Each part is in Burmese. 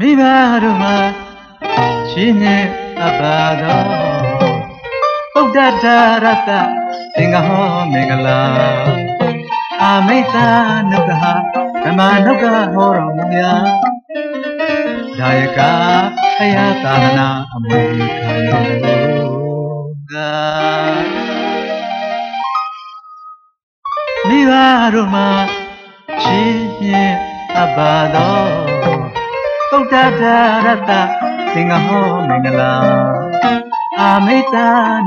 မိဘတို့မှာရှင်နဲ့အပါတော်ပုဒ္ဒတာရတသင်္ဃဟောမင်္ဂလာအာမိတနုကဟဓမ္မနုကဟောတော်မူရာဒါယကဖယားသာသနာအမေခံတော်ကမိဘတို့မှာရှင်မြတ်အပါတော် ပုဒ္ဒတာရတသင်္ဃဟောမင်္ဂလာအာမိတ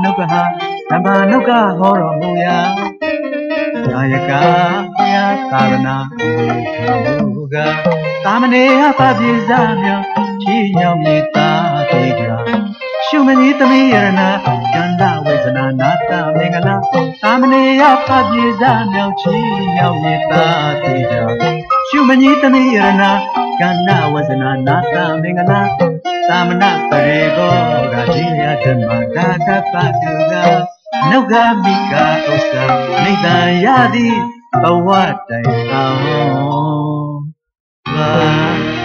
နုကဟဓမ္မနုကဟောတော်မူရာဒါယကဘုရားသာသနာခံမူကသာမဏေဟပပိဇာမြောင်ချီညောင်မြေတာတိကရှုမနီသမီးယရနာကန္တဝေဇနာနာတမင်္ဂလာသာမဏေဟပပိဇာမြောင်ချီညောင်မြေတာတိက ရှုမနီသမီးယရနာကန္တဝေဇနာနာတမင်္ဂလာသာမဏပရေကောရာဇိယဓမ္မဒါတပတုကနှုတ်ကမိကဥစ္စာနိဒံရသည်ဘဝတိုင်အောင်ပါ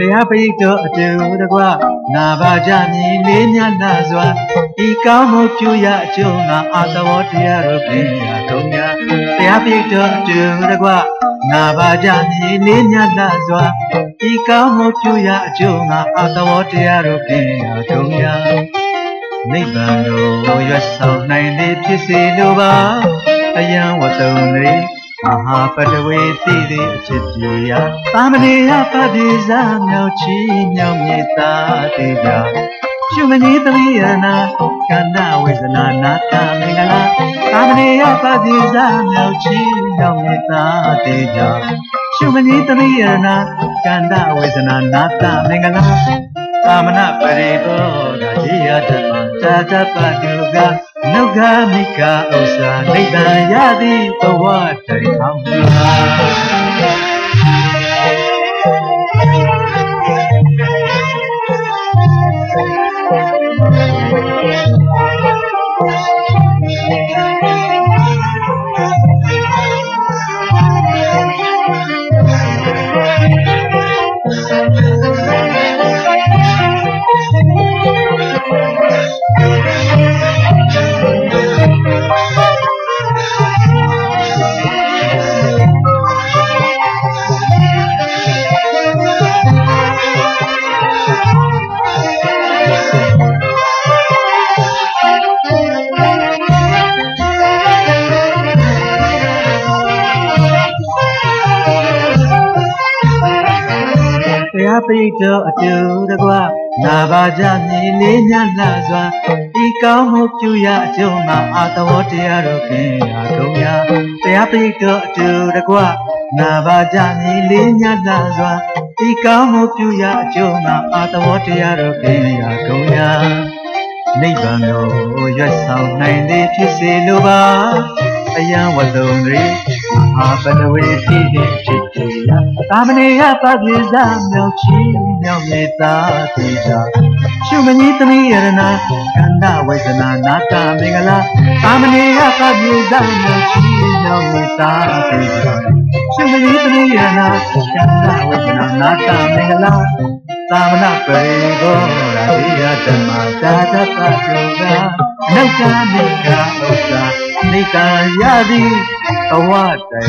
တရားပိတ်တော်အတူတကွနာပါကြမည်လေးမြတ်နာစွာဤကောင်းမှုပြုရအကျိုးငါအာသဝတရားတို့ပြင်ရာကုန်ညာတရားပိတ်တော်အတူတကွနာပါကြမည်လေးမြတ်နာစွာဤကောင်းမှုပြုရအကျိုးငါအာသဝတရားတို့ပြင်ရာကုန်ညာနိဗ္ဗာန်ကိုရွတ်ဆောင်နိုင်သည်ဖြစ်စေလိုပါအယံဝတ္တုံလေး မဟာပတဝေတိတိအဖြစ်ပြေယသာမဏေယပပိဇာမြောက်ချီမြောက်မြေတာတေကြရှုမနီသမီးရနာကန္နဝေဇနာနာတမင်္ဂလာသာမဏေယပပိဇာမြောက်ချီမြောက်မြေတာတေကြရှုမနီသမီးရနာကန္နဝေဇနာနာတမင်္ဂလာသာမဏပရိဘောဓာတိယဓမ္မတာတပတုက နုဂမိကဥစ္စာနိဒံရသည်ဘဝတိုင်အောင်တ ပိတ်တော်အတူတကွနာပါကြမြည်လေးညလှစွာဤကောင်းမှုပြုရအကျိုးမှာအာတဝတရားတို့ခင်ရာကုန်ရာတရားပိတ်တော်အတူတကွနာပါကြမြည်လေးညလှစွာဤကောင်းမှုပြုရအကျိုးမှာအာတဝတရားတို့ခင်ရာကုန်ရာနိဗ္ဗာန်ကိုရွတ်ဆောင်နိုင်သည်ဖြစ်စေလိုပါအယံဝလုံးရေ မဟာပနဝေတိတိဖြစ်ကြရာသာမဏေယပပိဇာမြောက်ချီမြောက်မေတ္တာတိကြရှုမနီသမီးယရနာကန္တဝေဇနာနာတမင်္ဂလာသာမဏေယပပိဇာမြောက်ချီမြောက်မေတ္တာတိကြရှုမနီသမီးယရနာကန္တဝေဇနာနာတမင်္ဂလာ သာမဏပရိဘောရာတိယဓမ္မသာသပတုကအနုကနိကဥစ္စာနိကယတိသဝတ္တံ